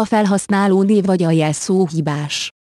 a felhasználó név vagy a jelszó hibás.